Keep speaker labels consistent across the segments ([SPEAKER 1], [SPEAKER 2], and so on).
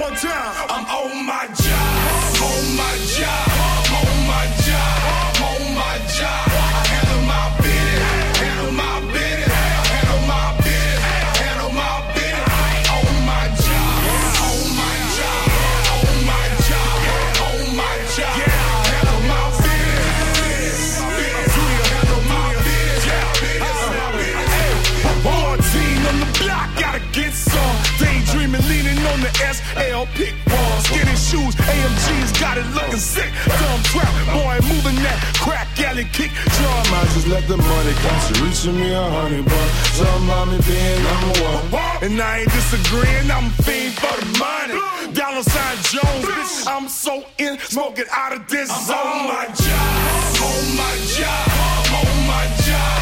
[SPEAKER 1] one time. I'm on my job, on my job, It looking sick. Dumb trap, boy, moving that crack alley kick drum.
[SPEAKER 2] I just let the money come. She reaching me a honey bun. About me being number one.
[SPEAKER 1] And I ain't disagreeing, I'm a fiend for the money. Dollar sign Jones, bitch, I'm so in, smoking out of this zone. On my job, on my job, on my job,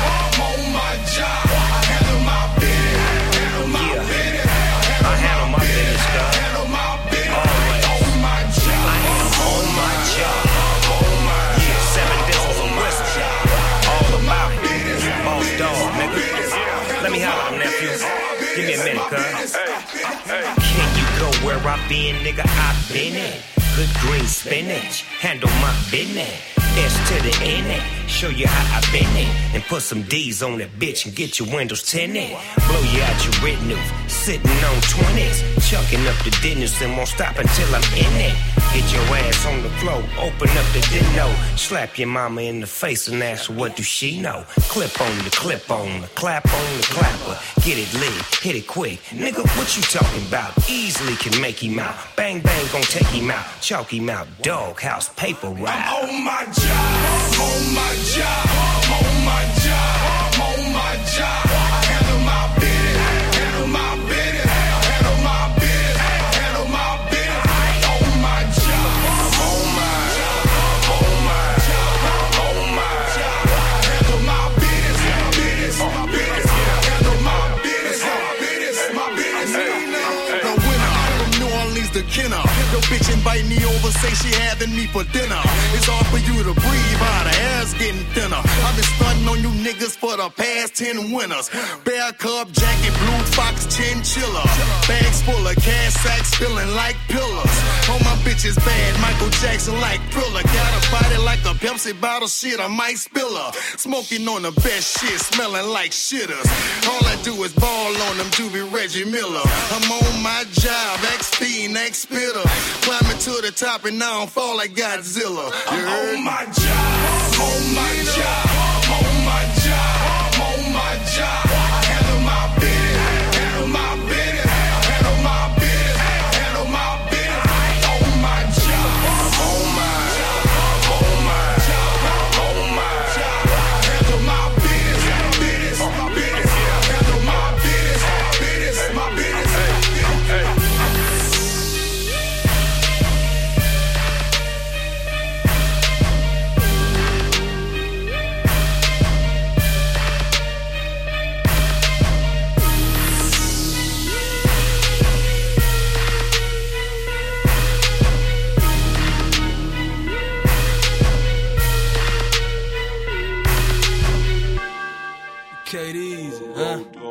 [SPEAKER 3] Can you go where I've been, nigga? I've been it. Good green spinach. Handle my business. S to the N. Show you how I been it. And put some D's on that bitch and get your windows tinted. Blow you out your retinue. Sitting on 20s. Chucking up the dinners and won't stop until I'm in it. Get your ass on the floor. Open up the dinno. Slap your mama in the face and ask her what do she know. Clip on the clip on the clap on the clapper. Get it lit, hit it quick. Nigga, what you talking about? Easily can make him out. Bang bang gon' take him out. Chalk him out. dog house paper route.
[SPEAKER 1] I'm on my job,
[SPEAKER 4] Orleans Kenner. Your bitch invite me over, say she having me for dinner. It's hard for you to breathe, how the air's getting thinner. I've been stunting on you niggas for the past 10 winters. Bear cub jacket, blue fox chinchilla. Bags full of cash sacks, feeling like pillars. All my bitches bad, Michael Jackson like thriller. Got a body like a Pepsi bottle, shit, I might spill her. Smoking on the best shit, smelling like shitters. All I do is ball on them Juvie Reggie Miller. I'm on my job, XP, spitter. Climbing to the top and now I'm fall like Godzilla. Heard?
[SPEAKER 1] On my job, on my job, on my job, KDs, huh?